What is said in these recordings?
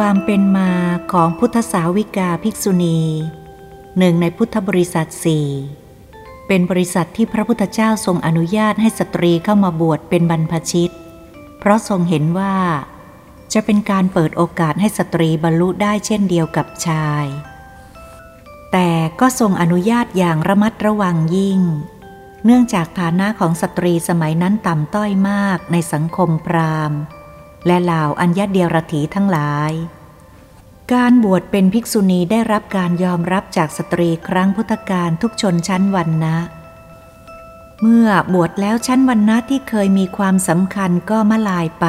ความเป็นมาของพุทธสาวิกาภิกษุณีหนึ่งในพุทธบริษัทสี่เป็นบริษัทที่พระพุทธเจ้าทรงอนุญาตให้สตรีเข้ามาบวชเป็นบรรพชิต เพราะทรงเห็นว่า จะเป็นการเปิดโอกาสให้สตรีบรรลุได้เช่นเดียวกับชาย แต่ก็ทรงอนุญาตอย่างระมัดระวังยิ่ง เนื่องจากฐานะของสตรีสมัยนั้นต่ำต้อยมากในสังคมพราหมณ์ และเหล่าอัญญเดียรถีทั้งหลาย การบวชเป็นภิกษุณีได้รับการยอมรับจากสตรีครั้งพุทธกาลทุกชนชั้นวันนะเมื่อบวชแล้วชั้นวันนะที่เคยมีความสำคัญก็มาลายไป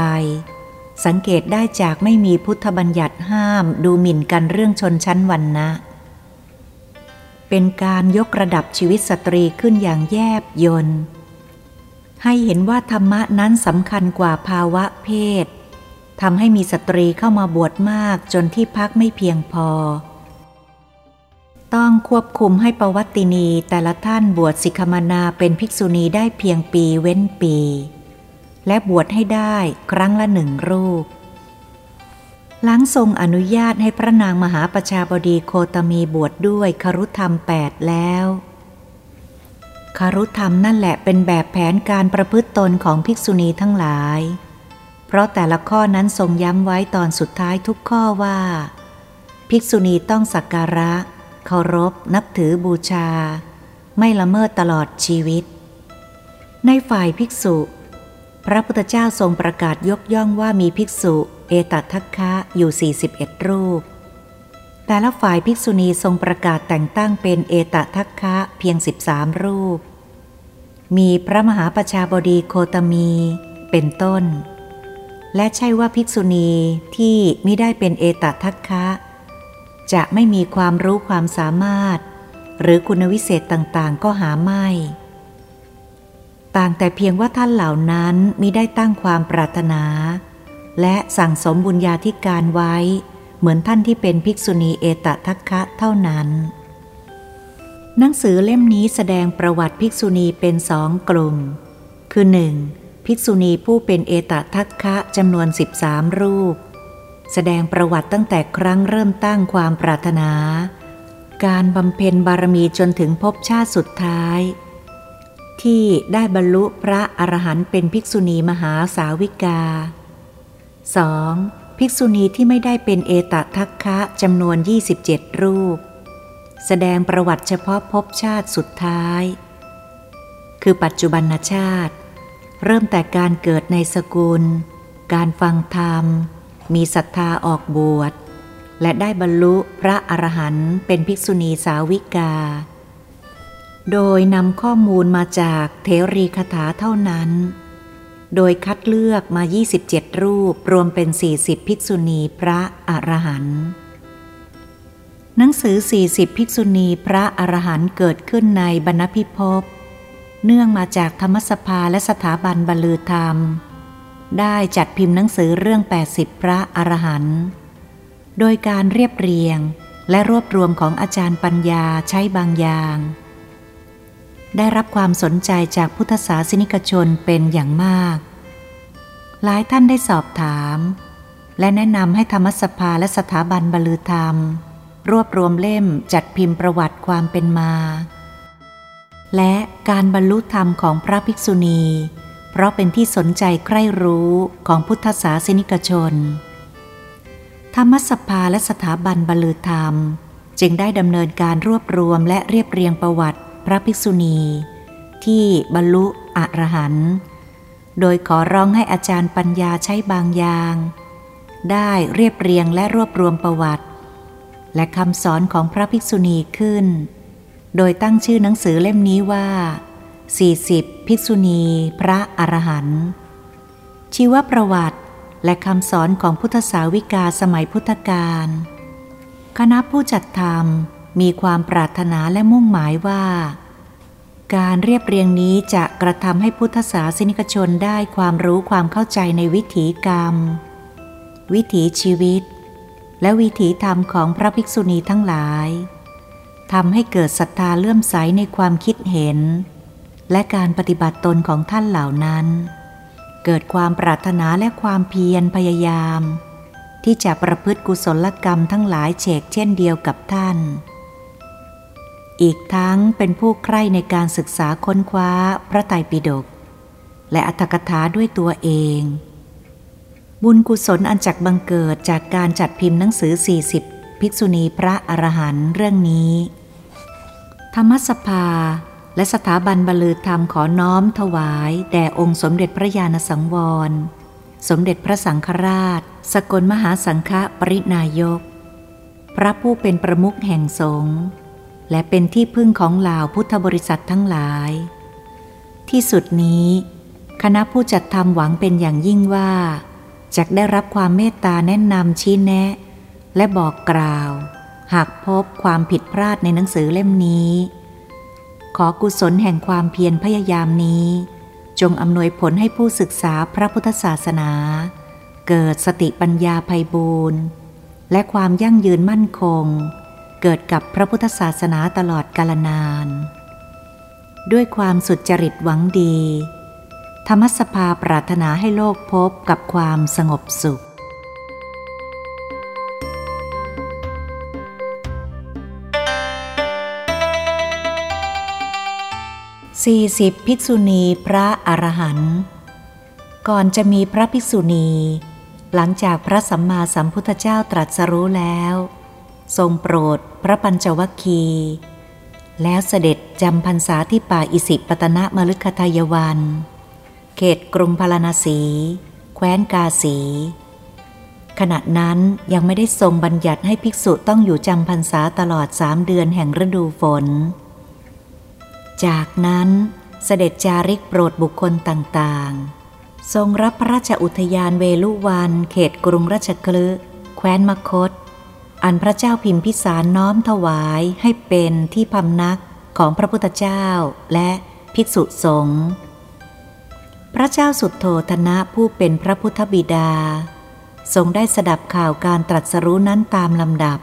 สังเกตได้จากไม่มีพุทธบัญญัติห้ามดูหมิ่นกันเรื่องชนชั้นวันนะเป็นการยกระดับชีวิตสตรีขึ้นอย่างแยบยนต์ให้เห็นว่าธรรมะนั้นสำคัญกว่าภาวะเพศ ทำให้มีสตรีเข้ามาบวชมากจนที่พักไม่เพียงพอ ต้องควบคุมให้ประวัตินีแต่ละท่านบวชสิกขมานาเป็นภิกษุณีได้เพียงปีเว้นปี และบวชให้ได้ครั้งละหนึ่งรูป หลังทรงอนุญาตให้พระนางมหาประชาบดีโคตมีบวชดด้วยครุธรรมแปดแล้วคารุธรรมนั่นแหละเป็นแบบแผนการประพฤติตนของภิกษุณีทั้งหลาย เพราะแต่ละข้อนั้นทรงย้ำไว้ตอนสุดท้ายทุกข้อว่า ภิกษุณีต้องสักการะ เคารพ นับถือบูชา ไม่ละเมิดตลอดชีวิต ในฝ่ายภิกษุ พระพุทธเจ้าทรงประกาศยกย่องว่ามีภิกษุเอตัทัคคะอยู่ 41 รูป แต่ละฝ่ายภิกษุณีทรงประกาศแต่งตั้งเป็นเอตทัคคะเพียง 13 รูป มีพระมหาประชาบดีโคตมี เป็นต้น และใช่ว่าภิกษุณีที่ไม่ได้เป็นเอตทัคคะ จะไม่มีความรู้ความสามารถ หรือคุณวิเศษต่างๆ ก็หาไม่ ต่างแต่เพียงว่าท่านเหล่านั้นมิได้ตั้งความปรารถนา และสั่งสมบุญญาธิการไว้ เหมือนท่านที่เป็นภิกษุณีเอตทัคคะเท่านั้นหนังสือเล่มนี้แสดงประวัติภิกษุณีเป็นสองกลุ่ม คือหนึ่ง ภิกษุณีผู้เป็นเอตทัคคะจำนวน 13 รูป แสดงประวัติตั้งแต่ครั้งเริ่มตั้งความปรารถนา การบำเพ็ญบารมีจนถึงภพชาติสุดท้าย ที่ได้บรรลุพระอรหันต์เป็นภิกษุณีมหาสาวิกา 2. ภิกษุณีที่ไม่ได้เป็นเอตทัคคะจำนวน 27 รูป แสดงประวัติเฉพาะภพชาติสุดท้าย คือปัจจุบันชาติ เริ่มแต่การเกิดในสกุล การฟังธรรม มีศรัทธาออกบวช และได้บรรลุพระอรหันต์เป็นภิกษุณีสาวิกา โดยนำข้อมูลมาจากเทรีคาถาเท่านั้น โดยคัดเลือกมา 27 รูปรวมเป็น 40 ภิกษุณีพระอรหันต์หนังสือ 40 ภิกษุณีพระอรหันต์เกิดขึ้นในบรรณพิภพ เนื่องมาจากธรรมสภาและสถาบันบรรลือธรรม ได้จัดพิมพ์หนังสือเรื่อง 80 พระอรหันต์โดยการเรียบเรียงและรวบรวมของอาจารย์ปัญญาใช้บางอย่าง ได้รับความสนใจจากพุทธศาสนิกชนเป็นอย่างมาก หลายท่านได้สอบถาม และแนะนำให้ธรรมสภาและสถาบันบรรลือธรรม รวบรวมเล่มจัดพิมพ์ประวัติความเป็นมา และการบรรลุธรรมของพระภิกษุณี เพราะเป็นที่สนใจใคร่รู้ของพุทธศาสนิกชน ธรรมสภาและสถาบันบรรลือธรรม จึงได้ดำเนินการรวบรวมและเรียบเรียงประวัติพระภิกษุณี ที่บรรลุอรหันต์โดยขอร้องให้อาจารย์ปัญญาใช้บางอย่าง ได้เรียบเรียงและรวบรวมประวัติ และคำสอนของพระภิกษุณีขึ้น โดยตั้งชื่อหนังสือเล่มนี้ว่า 40 ภิกษุณี พระอรหันต์ชีวประวัติและคำสอนของพุทธสาวิกาสมัยพุทธกาลคณะผู้จัดทำมีความปรารถนาและมุ่งหมายว่า การเรียบเรียงนี้จะกระทำให้พุทธศาสนิกชนได้ความรู้ความเข้าใจในวิถีกรรม วิถีชีวิต และวิถีธรรมของพระภิกษุณีทั้งหลาย ทำให้เกิดศรัทธาเลื่อมใสในความคิดเห็น และการปฏิบัติตนของท่านเหล่านั้น เกิดความปรารถนาและความเพียรพยายาม ที่จะประพฤติกุศลกรรมทั้งหลายเฉกเช่นเดียวกับท่าน อีกทั้งเป็นผู้ใคร่ในการศึกษาค้นคว้าพระไตรปิฎกและอัตถกถาด้วยตัวเอง บุญกุศลอันจักบังเกิดจากการจัดพิมพ์หนังสือ 40 ภิกษุณีพระอรหันต์เรื่องนี้ ธรรมสภาและสถาบันบรรลือธรรมขอน้อมถวาย แด่องค์สมเด็จพระญาณสังวร สมเด็จพระสังฆราช สกลมหาสังฆปรินายก พระผู้เป็นประมุขแห่งสงฆ์และเป็นที่พึ่งของเหล่าพุทธบริษัททั้งหลาย ที่สุดนี้ คณะผู้จัดทำหวังเป็นอย่างยิ่งว่าจะได้รับความเมตตาแนะนำชี้แนะ และบอกกล่าว หากพบความผิดพลาดในหนังสือเล่มนี้ ขอกุศลแห่งความเพียรพยายามนี้ จงอำนวยผลให้ผู้ศึกษาพระพุทธศาสนา เกิดสติปัญญาภัยบูรณ์และความยั่งยืนมั่นคง เกิดกับพระพุทธศาสนาตลอดกาลนาน ด้วยความสุดจริตหวังดี ธรรมสภาปรารถนาให้โลกพบกับความสงบสุข 40 ภิกษุณีพระอรหันต์ก่อนจะมีพระภิกษุณี หลังจากพระสัมมาสัมพุทธเจ้าตรัสรู้แล้ว ทรงโปรดพระปัญจวัคคีแล้วเสด็จจำพรรษาที่ป่าอิสิปตนะมฤคทายวัน เขตกรุงพาราณสี แคว้นกาสี ขณะนั้นยังไม่ได้ทรงบัญญัติให้ภิกษุต้องอยู่จำพรรษาตลอดสามเดือนแห่งฤดูฝน จากนั้นเสด็จจาริกโปรดบุคคลต่างๆ ทรงรับพระราชอุทยานเวลุวันเขตกรุงราชคลึแคว้นมคต อันพระเจ้าพิมพิสารน้อมถวายให้เป็นที่พำนักของพระพุทธเจ้าและภิกษุสงฆ์พระเจ้าสุดโทธนะผู้เป็นพระพุทธบิดา ทรงได้สดับข่าวการตรัสรู้นั้นตามลำดับ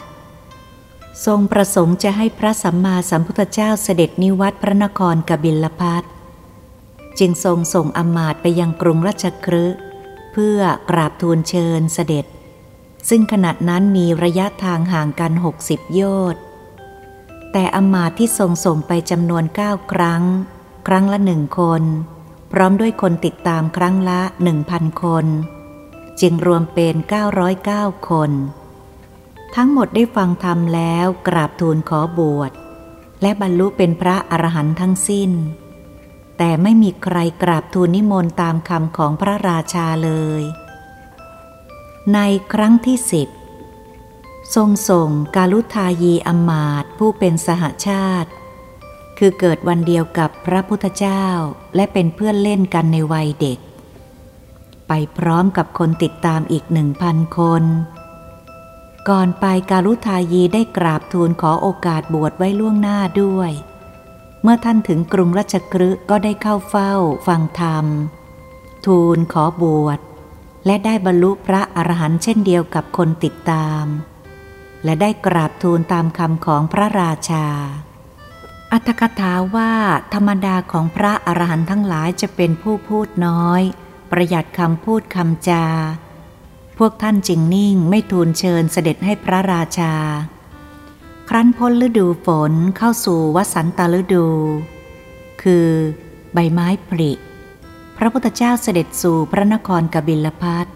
ทรงประสงค์จะให้พระสัมมาสัมพุทธเจ้าเสด็จนิวัตพระนครกบิลพัทจึงทรงส่งอมาตไปยังกรุงราชครึเพื่อกราบทูลเชิญเสด็จ ซึ่งขณะนั้นมีระยะทางห่างกันหกสิบโยชน์แต่อมาตที่ทรงส่งไปจำนวนเก้าครั้ง ครั้งละหนึ่งคน พร้อมด้วยคนติดตามครั้งละหนึ่งพันคน จึงรวมเป็น 909 คน ทั้งหมดได้ฟังธรรมแล้วกราบทูลขอบวช และบรรลุเป็นพระอรหันต์ทั้งสิ้น แต่ไม่มีใครกราบทูลนิมนต์ตามคำของพระราชาเลย ในครั้งที่สิบทรงส่งกาลุทายีอมาตผู้เป็นสหชาติ คือเกิดวันเดียวกับพระพุทธเจ้าและเป็นเพื่อนเล่นกันในวัยเด็ก ไปพร้อมกับคนติดตามอีกหนึ่งพันคน ก่อนไปการุทายีได้กราบทูลขอโอกาสบวชไว้ล่วงหน้าด้วย เมื่อท่านถึงกรุงรัชกฤห์ก็ได้เข้าเฝ้า ฟังธรรม ทูลขอบวช และได้บรรลุพระอรหันต์เช่นเดียวกับคนติดตาม และได้กราบทูลตามคำของพระราชา อัตถกถาว่าธรรมดาของพระอรหันต์ทั้งหลายจะเป็นผู้พูดน้อย ประหยัดคำพูดคำจา วกท่านจึงนิ่งไม่ทูลเชิญเสด็จให้พระราชา ครั้นพ้นฤดูฝนเข้าสู่วสันตฤดู คือใบไม้ผลิพระพุทธเจ้าเสด็จสู่พระนครกบิลพัท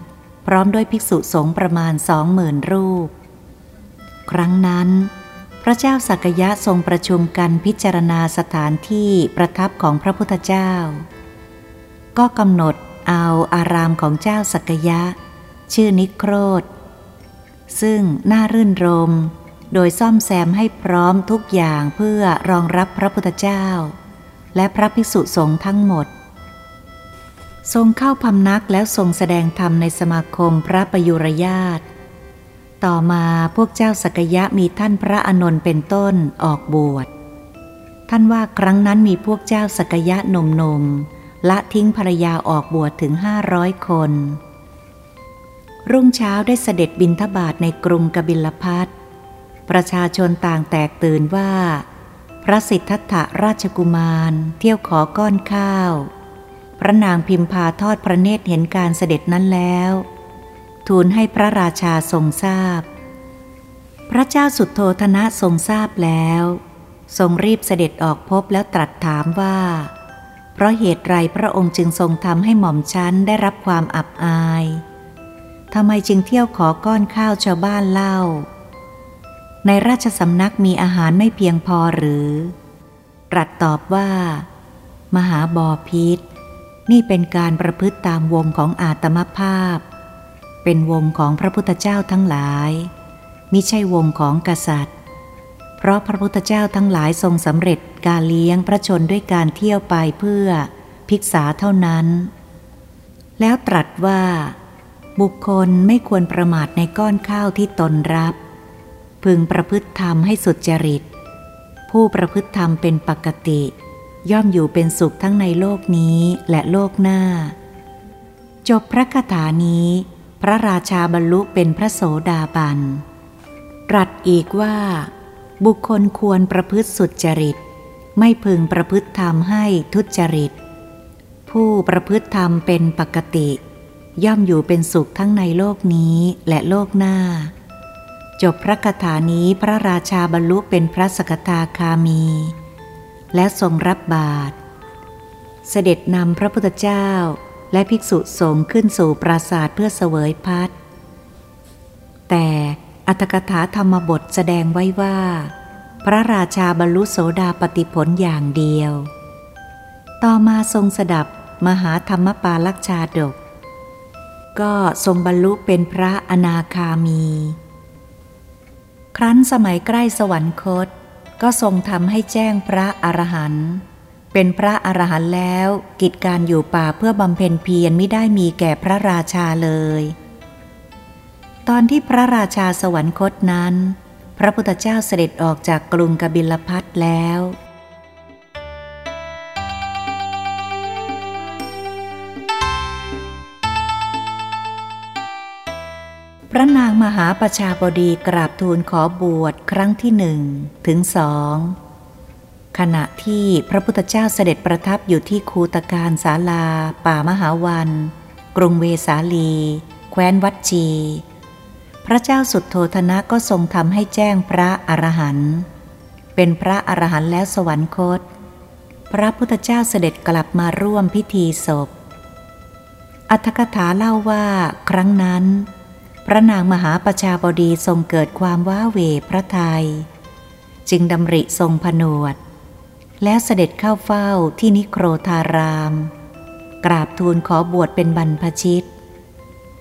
พร้อมด้วยภิกษุสงฆ์ประมาณสองหมื่นรูป ครั้งนั้น พระเจ้าสักยะทรงประชุมกันพิจารณาสถานที่ประทับของพระพุทธเจ้า ก็กำหนดเอาอารามของเจ้าสักยะ ชื่อนิโครธ ซึ่งน่ารื่นรม โดยซ่อมแซมให้พร้อมทุกอย่างเพื่อรองรับพระพุทธเจ้า และพระภิกษุสงฆ์ทั้งหมด ทรงเข้าพำนักแล้วทรงแสดงธรรมในสมาคมพระประยุรญาต ต่อมาพวกเจ้าสกยะมีท่านพระอนนท์เป็นต้นออกบวช ท่านว่าครั้งนั้นมีพวกเจ้าสกยะหนุ่มๆละทิ้งภรรยาออกบวชถึงห้าร้อยคน รุ่งเช้าได้เสด็จบินทบาทในกรุงกบิลพัทประชาชนต่างแตกตื่นว่า พระสิทธัตถะราชกุมาร เที่ยวขอก้อนข้าว พระนางพิมพาทอดพระเนตรเห็นการเสด็จนั้นแล้ว ทูลให้พระราชาทรงทราบพระเจ้าสุดโทธนะทรงทราบแล้ว ทรงรีบเสด็จออกพบแล้วตรัสถามว่า เพราะเหตุไรพระองค์จึงทรงทำให้หม่อมชั้นได้รับความอับอาย ทำไมจึงเที่ยวขอก้อนข้าวชาวบ้านเล่า ในราชสำนักมีอาหารไม่เพียงพอหรือ ตรัสตอบว่า มหาบอพิษ นี่เป็นการประพฤติตามวงของอาตมภาพ เป็นวงของพระพุทธเจ้าทั้งหลายมิใช่วงของกษัตริย์ เพราะพระพุทธเจ้าทั้งหลายทรงสำเร็จการเลี้ยงพระชนด้วยการเที่ยวไปเพื่อภิกษาเท่านั้น แล้วตรัสว่า บุคคลไม่ควรประมาทในก้อนข้าวที่ตนรับ พึงประพฤติธรรมให้สุดจริต ผู้ประพฤติธรรมเป็นปกติ ย่อมอยู่เป็นสุขทั้งในโลกนี้และโลกหน้า จบพระคาถานี้ พระราชาบรรลุเป็นพระโสดาบันตรัสอีกว่า บุคคลควรประพฤติสุจริต ไม่พึงประพฤติธรรมให้ทุจริต ผู้ประพฤติธรรมเป็นปกติ ย่อมอยู่เป็นสุขทั้งในโลกนี้และโลกหน้า จบพระคาถานี้พระราชาบรรลุเป็นพระสกทาคามี และทรงรับบาตรเสด็จนำพระพุทธเจ้าและภิกษุสงฆ์ขึ้นสู่ปราสาทเพื่อเสวยพัดแต่อัตถกถาธรรมบทแสดงไว้ว่า พระราชาบรรลุโสดาปติผลอย่างเดียว ต่อมาทรงสดับมหาธรรมปาลักชาดก ก็ทรงบรรลุเป็นพระอนาคามี ครั้นสมัยใกล้สวรรคต ก็ทรงทำให้แจ้งพระอรหันต์เป็นพระอรหันต์แล้วกิจการอยู่ป่าเพื่อบำเพ็ญเพียรไม่ได้มีแก่พระราชาเลย ตอนที่พระราชาสวรรคตนั้น พระพุทธเจ้าเสด็จออกจากกรุงกบิลพัทแล้ว ระนางมหาประชาบดีกราบทูลขอบวชครั้งที่หนึ่งถึงสองขณะที่พระพุทธเจ้าเสด็จประทับอยู่ที่คูตการศาลา ป่ามหาวัน กรุงเวสาลี แคว้นวัดจี พระเจ้าสุดโทธนะก็ทรงทำให้แจ้งพระอรหันต์เป็นพระอรหันต์แล้วสวรรคต พระพุทธเจ้าเสด็จกลับมาร่วมพิธีศพ อัธกถาเล่าว่าครั้งนั้น พระนางมหาประชาบดีทรงเกิดความว้าเวพระทยัยจึงดำริทรงผนวด แล้วเสด็จเข้าเฝ้าที่นิโครธาราม กราบทูลขอบวชเป็นบรรพชิต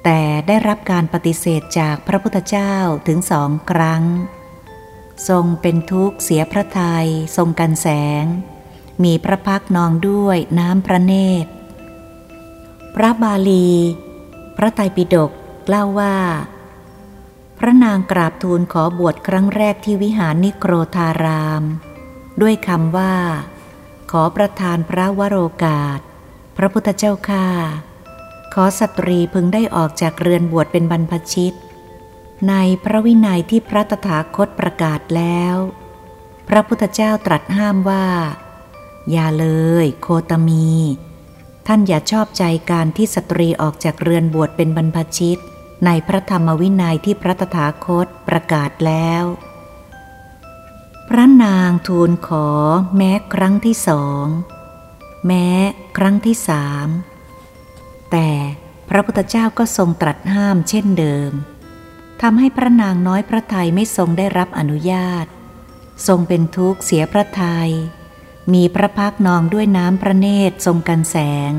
แต่ได้รับการปฏิเสธจากพระพุทธเจ้าถึงสองครั้ง ทรงเป็นทุกข์เสียพระทยัยทรงกันแสง มีพระพักนองด้วยน้ำพระเนตร พระบาลี พระไตรปิฎก เล่าว่า พระนางกราบทูลขอบวชครั้งแรกที่วิหารนิโครธาราม ด้วยคำว่า ขอประทานพระวโรกาส พระพุทธเจ้าค่าขอสตรีพึงได้ออกจากเรือนบวชเป็นบรรพชิต ในพระวินัยที่พระตถาคตประกาศแล้ว พระพุทธเจ้าตรัสห้ามว่า อย่าเลย โคตมี ท่านอย่าชอบใจการที่สตรีออกจากเรือนบวชเป็นบรรพชิต ในพระธรรมวินัยที่พระตถาคตประกาศแล้ว พระนางทูลขอแม้ครั้งที่สอง แม้ครั้งที่สามแต่พระพุทธเจ้าก็ทรงตรัสห้ามเช่นเดิมทำให้พระนางน้อยพระทัยไม่ทรงได้รับอนุญาต ทรงเป็นทุกข์เสียพระทยัยมีพระพักนองด้วยน้ำพระเนตรทรงกันแสง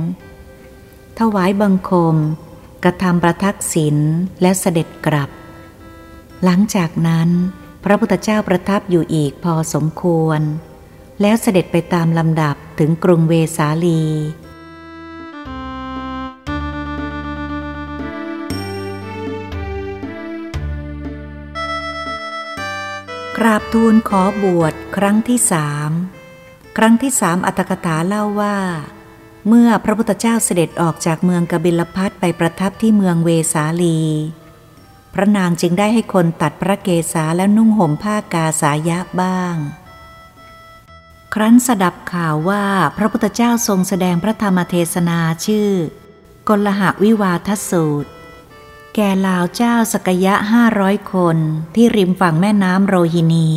ถวายบังคม กระทำประทักษิณและเสด็จกลับ หลังจากนั้น พระพุทธเจ้าประทับอยู่อีกพอสมควร แล้วเสด็จไปตามลำดับถึงกรุงเวสาลีกราบทูลขอบวชครั้งที่สาม ครั้งที่สามอัตถกถาเล่าว่า เมื่อพระพุทธเจ้าเสด็จออกจากเมืองกบิลพัทไปประทับที่เมืองเวสาลี พระนางจึงได้ให้คนตัดพระเกศาและนุ่งห่มผ้ากาสายะบ้าง ครั้นสดับข่าวว่าพระพุทธเจ้าทรงแสดงพระธรรมเทศนาชื่อกลหะวิวาทสูตร แก่ลาวเจ้าสกยะห้าร้อยคนที่ริมฝั่งแม่น้ำโรฮินี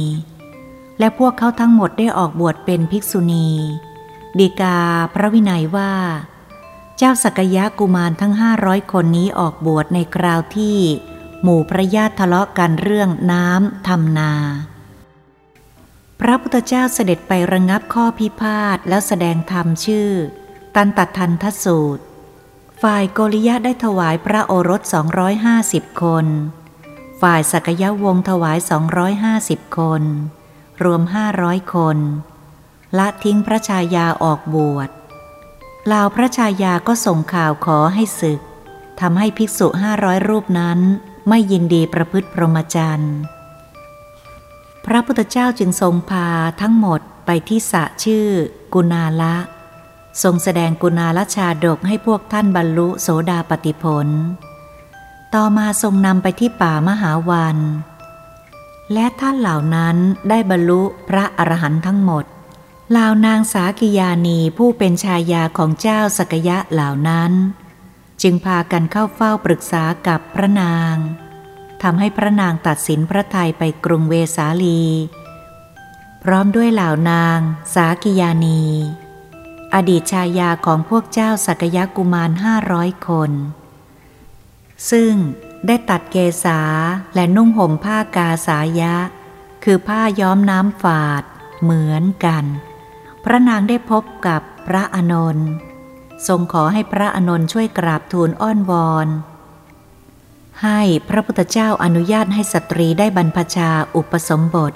และพวกเขาทั้งหมดได้ออกบวชเป็นภิกษุณี ดีกาพระวินัยว่า เจ้าสกยะกุมารทั้งห้าร้อยคนนี้ออกบวชในคราวที่ หมู่พระญาติทะเลาะกันเรื่องน้ำทำนา พระพุทธเจ้าเสด็จไประงงับข้อพิพาทแล้วแสดงธรรมชื่อ ตันตัทันทสูตร ฝ่ายโกริยะได้ถวายพระโอรส 250 คน ฝ่ายสักยวงถวาย 250 คน รวม 500 คน ละทิ้งพระชายาออกบวชลาวพระชายาก็ส่งข่าวขอให้ศึกทำให้ภิกษุ500รูปนั้นไม่ยินดีประพฤติพรหมจรรย์พระพุทธเจ้าจึงทรงพาทั้งหมดไปที่สะชื่อ กุณาละ ทรงแสดงกุณาลชาดกให้พวกท่านบรรลุโสดาปติผล ต่อมาทรงนำไปที่ป่ามหาวัน และท่านเหล่านั้นได้บรรลุพระอรหันต์ทั้งหมด ล่านางสากิยานีผู้เป็นชายาของเจ้าสกยะเหล่านั้น จึงพากันเข้าเฝ้าปรึกษากับพระนางทำให้พระนางตัดสินพระทัยไปกรุงเวสาลี พร้อมด้วยเหล่านาง สากิยานี อดีตชายาของพวกเจ้าสักยะกุมารห้าร้อยคน ซึ่งได้ตัดเกษาและนุ่งห่มผ้ากาสายะ คือผ้าย้อมน้ำฝาด เหมือนกัน พระนางได้พบกับพระอนนท์ทรงขอให้พระอนนท์ช่วยกราบทูลอ้อนวอน ให้พระพุทธเจ้าอนุญาตให้สตรีได้บรรพชาอุปสมบท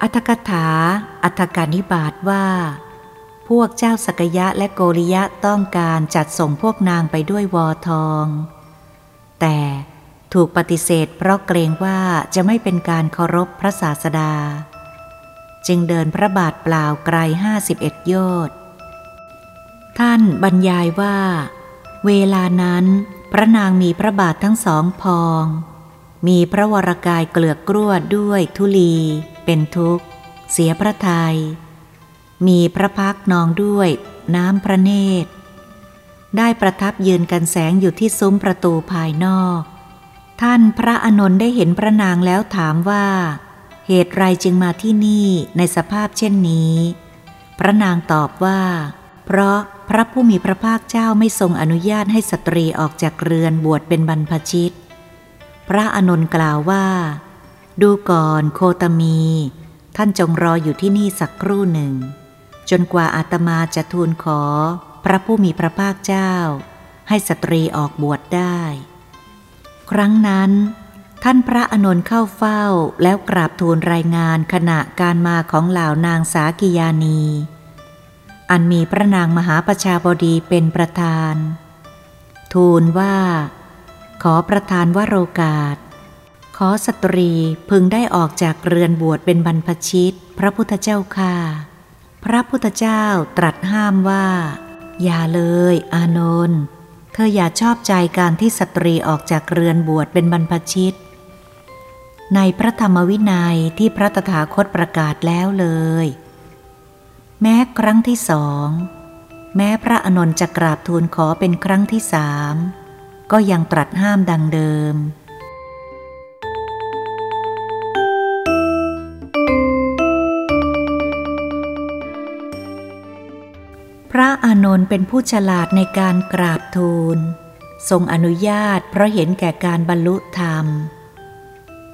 อัตถกถา อัตถกานิบาตว่า พวกเจ้าสกยะและโกริยะต้องการจัดส่งพวกนางไปด้วยวอทอง แต่ถูกปฏิเสธเพราะเกรงว่าจะไม่เป็นการเคารพพระศาสดา จึงเดินพระบาทเปล่าไกลห้าสิบเอ็ดโยชน์ท่านบรรยายว่า เวลานั้น พระนางมีพระบาททั้งสองพอง มีพระวรากายเกลือกกล้วด้วยทุลี เป็นทุกข์ เสียพระทยัยมีพระพักนองด้วยน้ำพระเนตร ได้ประทับยืนกันแสงอยู่ที่ซุ้มประตูภายนอก ท่านพระอนนท์ได้เห็นพระนางแล้วถามว่า เหตุไรจึงมาที่นี่ในสภาพเช่นนี้ พระนางตอบว่า เพราะพระผู้มีพระภาคเจ้าไม่ทรงอนุญาตให้สตรีออกจากเรือนบวชเป็นบรรพชิต พระอนนท์กล่าวว่า ดูก่อนโคตมี ท่านจงรออยู่ที่นี่สักครู่หนึ่ง จนกว่าอาตมาจะทูลขอ พระผู้มีพระภาคเจ้า ให้สตรีออกบวชได้ ครั้งนั้น ท่านพระอนนท์เข้าเฝ้าแล้วกราบทูลรายงานขณะการมาของเหล่านางสากิยานี อันมีพระนางมหาประชาบดีเป็นประธาน ทูลว่า ขอประธานวโรกาส ขอสตรีพึงได้ออกจากเรือนบวชเป็นบรรพชิต พระพุทธเจ้าค่าพระพุทธเจ้าตรัสห้ามว่า อย่าเลย อานนท์เธออย่าชอบใจการที่สตรีออกจากเรือนบวชเป็นบรรพชิต ในพระธรรมวินัยที่พระตถาคตประกาศแล้วเลย แม้ครั้งที่สอง แม้พระอนนท์จะกราบทูลขอเป็นครั้งที่สามก็ยังตรัสห้ามดังเดิม พระอานนท์เป็นผู้ฉลาดในการกราบทูล ทรงอนุญาตเพราะเห็นแก่การบรรลุธรรม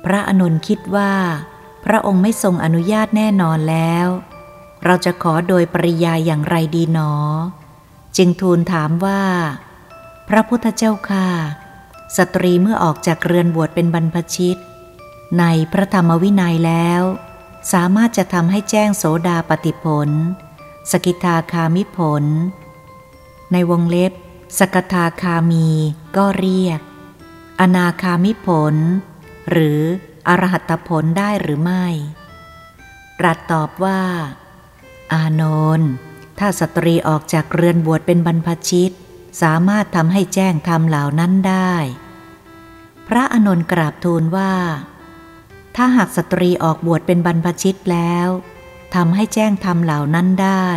พระอานนคิดว่า พระองค์ไม่ทรงอนุญาตแน่นอนแล้ว เราจะขอโดยปริยายอย่างไรดีหนอ จึงทูลถามว่า พระพุทธเจ้าค่ะ สตรีเมื่อออกจากเรือนบวชเป็นบรรพชิต ในพระธรรมวินัยแล้ว สามารถจะทำให้แจ้งโสดาปฏิผล สกิทาคามิผล ในวงเล็บ สกทาคามีก็เรียก อนาคามิผล หรืออรหัตผลได้หรือไม่ รัตตอบว่า อานนท์ถ้าสตรีออกจากเรือนบวชเป็นบรรพชิต สามารถทำให้แจ้งธรรมเหล่านั้นได้ พระอนนท์กราบทูลว่า ถ้าหากสตรีออกบวชเป็นบรรพชิตแล้วทำให้แจ้งธรรมเหล่านั้นได้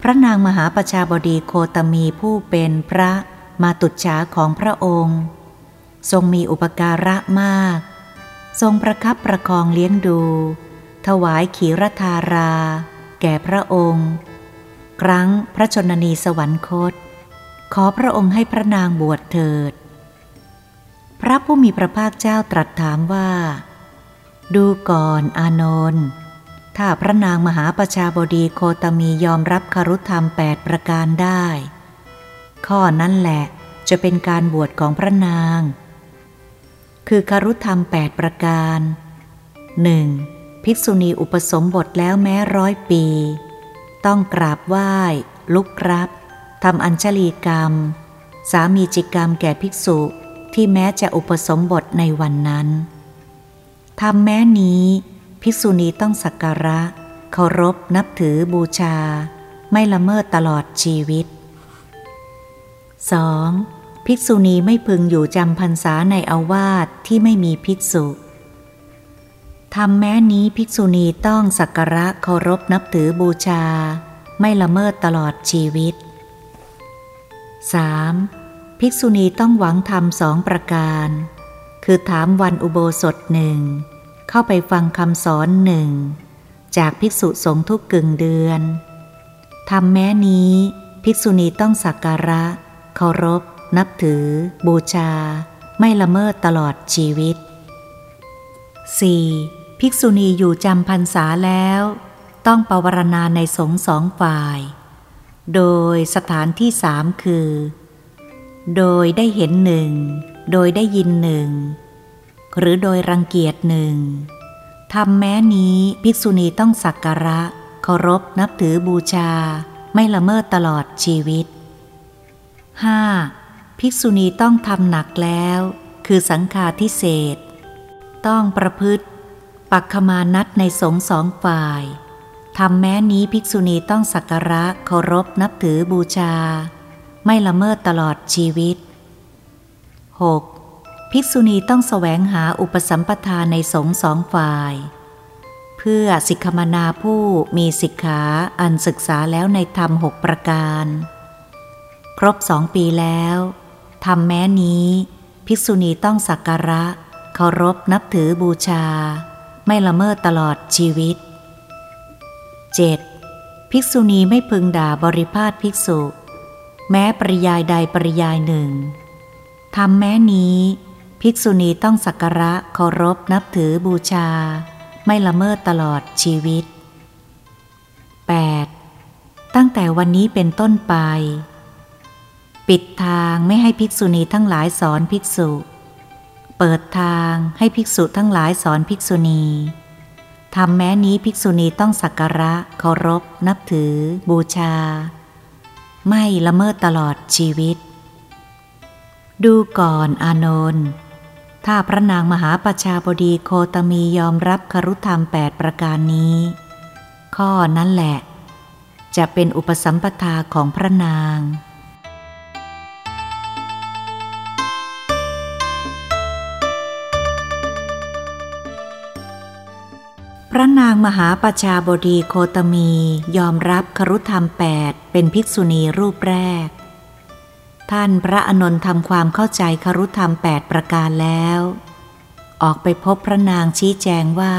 พระนางมหาประชาบดีโคตมีผู้เป็นพระมาตุจฉาของพระองค์ ทรงมีอุปการะมาก ทรงประคับประคองเลี้ยงดู ถวายขีรธารา แก่พระองค์ ครั้งพระชนนีสวรรคต ขอพระองค์ให้พระนางบวชเถิด พระผู้มีพระภาคเจ้าตรัสถามว่า ดูก่อนอานนท์ถ้าพระนางมหาประชาบดีโคตมียอมรับคารุธรรมแปดประการได้ ข้อนั้นแหละจะเป็นการบวชของพระนาง คือคารุธรรมแปดประการหนึ่งภิกษุณีอุปสมบทแล้วแม้ร้อยปี ต้องกราบไหว้ ลุกรับทำอัญชลีกรรม สามีจิกรรมแก่ภิกษุที่แม้จะอุปสมบทในวันนั้นทำแม้นี้ ภิกษุณีต้องสักการะ เคารพนับถือบูชา ไม่ละเมิดตลอดชีวิต 2. ภิกษุณีไม่พึงอยู่จำพรรษาในอาวาสที่ไม่มีภิกษุทำแม้นี้ภิกษุณีต้องสักการะเคารพนับถือบูชา ไม่ละเมิดตลอดชีวิต 3. ภิกษุณีต้องหวังธรรมสองประการ คือถามวันอุโบสถหนึ่งเข้าไปฟังคำสอนหนึ่งจากภิกษุสงฆ์ทุกกึ่งเดือนทำแม้นี้ ภิกษุณีต้องสักการะ เคารพ นับถือ บูชา ไม่ละเมิดตลอดชีวิต 4. ภิกษุณีอยู่จำพรรษาแล้ว ต้องปวารณาในสงสองฝ่าย โดยสถานที่สามคือ โดยได้เห็นหนึ่ง โดยได้ยินหนึ่ง หรือโดยรังเกียจหนึ่งทำแม้นี้ภิกษุณีต้องสักการะ เคารพนับถือบูชา ไม่ละเมิดตลอดชีวิต 5. ภิกษุณีต้องทำหนักแล้ว คือสังฆาทิเศษ ต้องประพฤติ ปักขมานัดในสงสองฝ่ายทำแม้นี้ภิกษุณีต้องสักการะเคารพนับถือบูชา ไม่ละเมิดตลอดชีวิต 6. ภิกษุณีต้องแสวงหาอุปสัมปทานในสงสองฝ่าย เพื่อสิกขมนาผู้มีสิกขาอันศึกษาแล้วในธรรมหกประการ ครบสองปีแล้ว ทำแม้นี้ ภิกษุณีต้องสักการะ เคารพนับถือบูชา ไม่ละเมิดตลอดชีวิต 7. ภิกษุณีไม่พึงด่าบริพาทภิกษุ แม้ปริยายใดปริยายหนึ่งทำแม้นี้ ภิกษุณีต้องสักการะเคารพนับถือบูชา ไม่ละเมิดตลอดชีวิต 8. ตั้งแต่วันนี้เป็นต้นไป ปิดทางไม่ให้ภิกษุณีทั้งหลายสอนภิกษุ เปิดทางให้ภิกษุทั้งหลายสอนภิกษุณีทำแม้นี้ภิกษุณีต้องสักการะเคารพ นับถือ บูชา ไม่ละเมิดตลอดชีวิต ดูก่อนอานนท์ถ้าพระนางมหาประชาบดีโคตมียอมรับครุธรรมแปดประการนี้ ข้อนั้นแหละ จะเป็นอุปสัมปทาของพระนาง พระนางมหาประชาบดีโคตมียอมรับครุธรรมแปดเป็นภิกษุณีรูปแรก ท่านพระอนนท์ทำความเข้าใจครุธรรมแปดประการแล้ว ออกไปพบพระนางชี้แจงว่า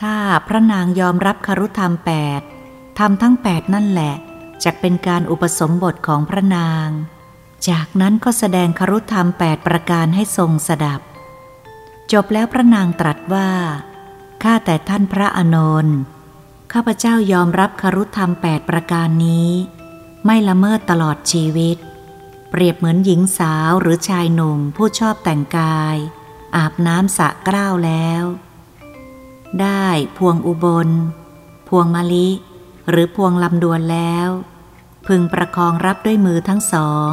ถ้าพระนางยอมรับครุธรรมแปดทำทั้งแปดนั่นแหละจะเป็นการอุปสมบทของพระนาง จากนั้นก็แสดงครุธรรมแปดประการให้ทรงสดับ จบแล้วพระนางตรัสว่า ข้าแต่ท่านพระอนนท์ข้าพเจ้ายอมรับครุธรรมแปดประการนี้ ไม่ละเมิดตลอดชีวิต เปรียบเหมือนหญิงสาวหรือชายหนุ่มผู้ชอบแต่งกาย อาบน้ำสะกล้าวแล้ว ได้พวงอุบล พวงมะลิ หรือพวงลำดวนแล้ว พึงประคองรับด้วยมือทั้งสอง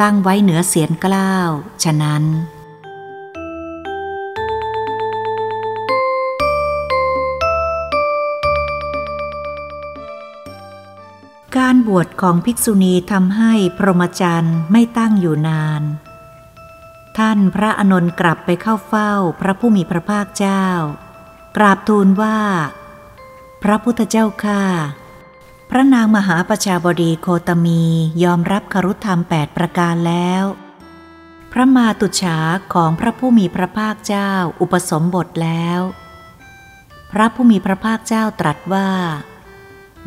ตั้งไว้เหนือเสียนกล้าว ฉะนั้น บวชของภิกษุณีทำให้พรหมจรรย์ไม่ตั้งอยู่นาน ท่านพระอนนท์กลับไปเข้าเฝ้าพระผู้มีพระภาคเจ้า กราบทูลว่า พระพุทธเจ้าข้าพระนางมหาประชาบดีโคตมียอมรับครุธรรมแปดประการแล้ว พระมาตุฉาของพระผู้มีพระภาคเจ้าอุปสมบทแล้ว พระผู้มีพระภาคเจ้าตรัสว่า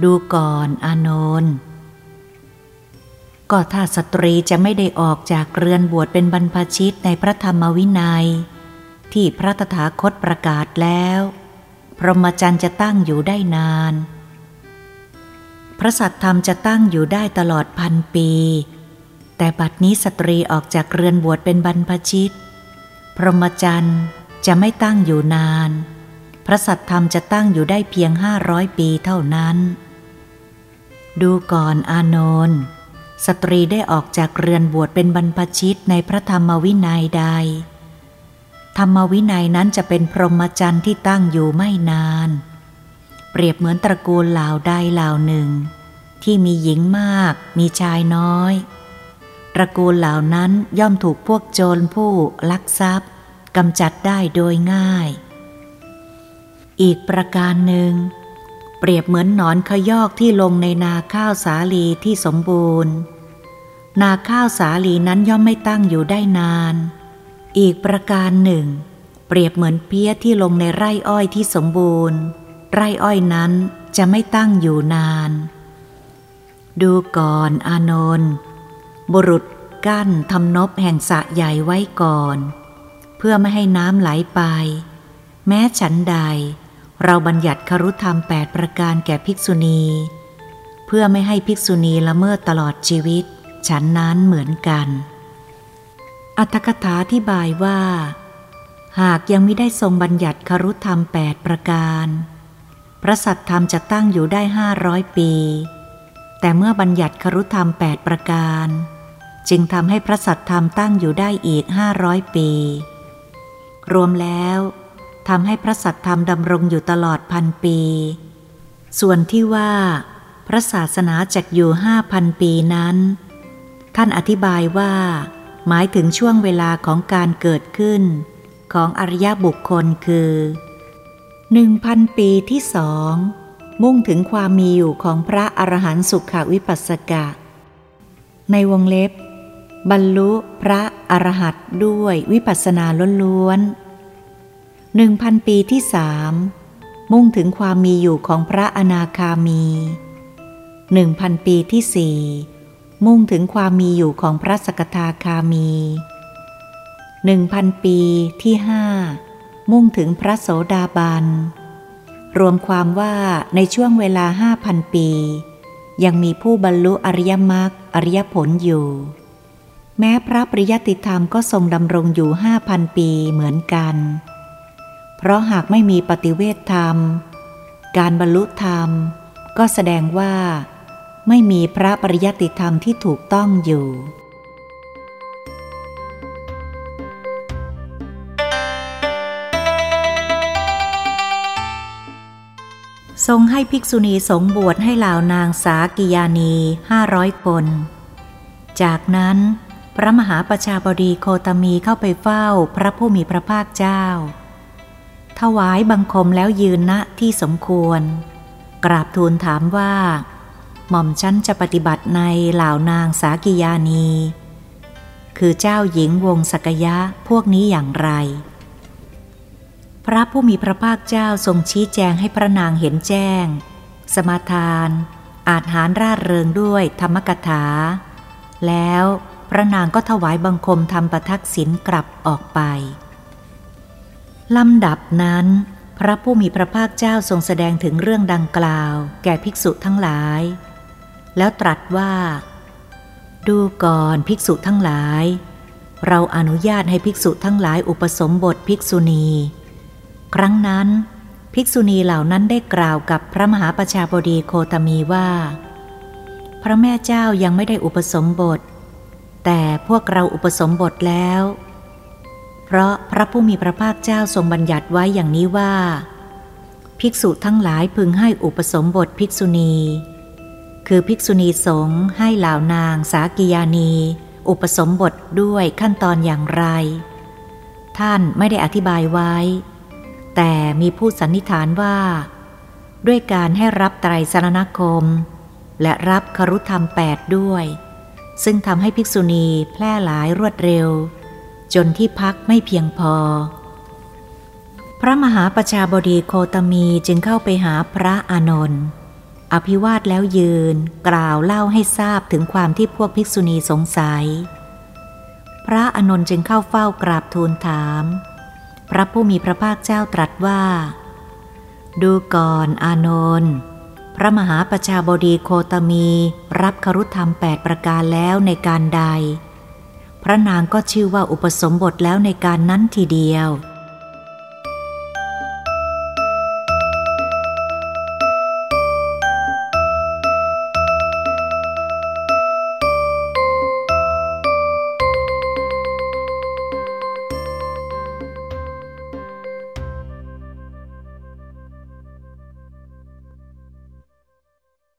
ดูก่อนอานนท์ก็ถ้าสตรีจะไม่ได้ออกจากเรือนบวชเป็นบรรพชิตในพระธรรมวินัย ที่พระตถาคตประกาศแล้ว พรหมจรรย์จะตั้งอยู่ได้นาน พระสัตธรรมจะตั้งอยู่ได้ตลอดพันปี แต่บัดนี้สตรีออกจากเรือนบวชเป็นบรรพชิต พรหมจรรย์จะไม่ตั้งอยู่นาน พระสัตธรรมจะตั้งอยู่ได้เพียงห้าร้อยปีเท่านั้น ดูก่อนอานนท์สตรีได้ออกจากเรือนบวชเป็นบรรพชิตในพระธรรมวินัยใด ธรรมวินัยนั้นจะเป็นพรหมจรรย์ที่ตั้งอยู่ไม่นาน เปรียบเหมือนตระกูลเหล่าใดเหล่าหนึ่ง ที่มีหญิงมาก มีชายน้อย ตระกูลเหล่านั้นย่อมถูกพวกโจรผู้ลักทรัพย์กำจัดได้โดยง่าย อีกประการหนึ่ง เปรียบเหมือนหนอนขยอกที่ลงในนาข้าวสาลีที่สมบูรณ์ นาข้าวสาลีนั้นย่อมไม่ตั้งอยู่ได้นาน อีกประการหนึ่ง เปรียบเหมือนเพี้ยที่ลงในไร่อ้อยที่สมบูรณ์ ไร่อ้อยนั้นจะไม่ตั้งอยู่นาน ดูก่อนอานนท์บุรุษกั้นทำนบแห่งสะใหญ่ไว้ก่อน เพื่อไม่ให้น้ำไหลไป แม้ฉันใด เราบัญญัติครุธรรมแปดประการแก่ภิกษุณี เพื่อไม่ให้ภิกษุณีละเมิดตลอดชีวิต ฉันนั้นเหมือนกัน อัตถกถาที่บายว่า หากยังไม่ได้ทรงบัญญัติครุธรรมแปดประการ พระสัตธรรมจะตั้งอยู่ได้ห้าร้อยปี แต่เมื่อบัญญัติครุธรรมแปดประการ จึงทำให้พระสัตธรรมตั้งอยู่ได้อีกห้าร้อยปี รวมแล้ว ทำให้พระสัตธรรมดำรงอยู่ตลอดพันปี ส่วนที่ว่า พระศาสนาจักอยู่ห้าพันปีนั้น ท่านอธิบายว่า หมายถึงช่วงเวลาของการเกิดขึ้น ของอริยบุคคลคือหนึ่งพันปีที่สองมุ่งถึงความมีอยู่ของพระอรหันต์สุขวิปัสสกะ ในวงเล็บบรรลุพระอรหัตด้วยวิปัสสนาล้วนๆ หนึ่งพันปีที่สามมุ่งถึงความมีอยู่ของพระอนาคามีหนึ่งพันปีที่สี่มุ่งถึงความมีอยู่ของพระสกทาคามีหนึ่งพันปีที่ห้ามุ่งถึงพระโสดาบัน รวมความว่าในช่วงเวลาห้าพันปี ยังมีผู้บรรลุอริยมรรคอริยผลอยู่ แม้พระปริยติธรรมก็ทรงดำรงอยู่ห้าพันปีเหมือนกัน เพราะหากไม่มีปฏิเวทธรรม การบรรลุธรรม ก็แสดงว่า ไม่มีพระปริยัติธรรมที่ถูกต้องอยู่ ทรงให้ภิกษุณีสงบวชให้เหล่านางสากิยานีห้าร้อยคน จากนั้น พระมหาประชาบดีโคตมีเข้าไปเฝ้าพระผู้มีพระภาคเจ้า วายบังคมแล้วยืนณที่สมควร กราบทูลถามว่า หม่อมชั้นจะปฏิบัติในเหล่านางสากิยานี คือเจ้าหญิงวงสกยะพวกนี้อย่างไร พระผู้มีพระภาคเจ้าทรงชี้แจงให้พระนางเห็นแจ้ง สมาทาน อาจหารร่าเริงด้วยธรรมกถา แล้วพระนางก็ถวายบังคมทำประทักษิณกลับออกไป ลำดับนั้น พระผู้มีพระภาคเจ้าทรงแสดงถึงเรื่องดังกล่าว แก่ภิกษุทั้งหลาย แล้วตรัสว่า ดูก่อนภิกษุทั้งหลาย เราอนุญาตให้ภิกษุทั้งหลายอุปสมบทภิกษุณี ครั้งนั้น ภิกษุณีเหล่านั้นได้กล่าวกับพระมหาประชาบดีโคตมีว่า พระแม่เจ้ายังไม่ได้อุปสมบท แต่พวกเราอุปสมบทแล้ว ราะพระผู้มีพระภาคเจ้าทรงบัญญัติไว้อย่างนี้ว่า ภิกษุทั้งหลายพึงให้อุปสมบทภิกษุณี คือภิกษุณีสงฆ์ให้เหล่านางสากิยานี อุปสมบทด้วยขั้นตอนอย่างไร ท่านไม่ได้อธิบายไว้ แต่มีผู้สันนิษฐานว่า ด้วยการให้รับไตรสรณคม และรับครุธรรมแปดด้วย ซึ่งทำให้ภิกษุณีแพร่หลายรวดเร็ว จนที่พักไม่เพียงพอ พระมหาประชาบดีโคตมีจึงเข้าไปหาพระอานนท์อภิวาทแล้วยืนกล่าวเล่าให้ทราบถึงความที่พวกภิกษุณีสงสัย พระอานนท์จึงเข้าเฝ้ากราบทูลถาม พระผู้มีพระภาคเจ้าตรัสว่า ดูก่อนอานนท์พระมหาประชาบดีโคตมีรับครุธรรมแปดประการแล้วในการใด พระนางก็ชื่อว่าอุปสมบทแล้วในการนั้นทีเดียว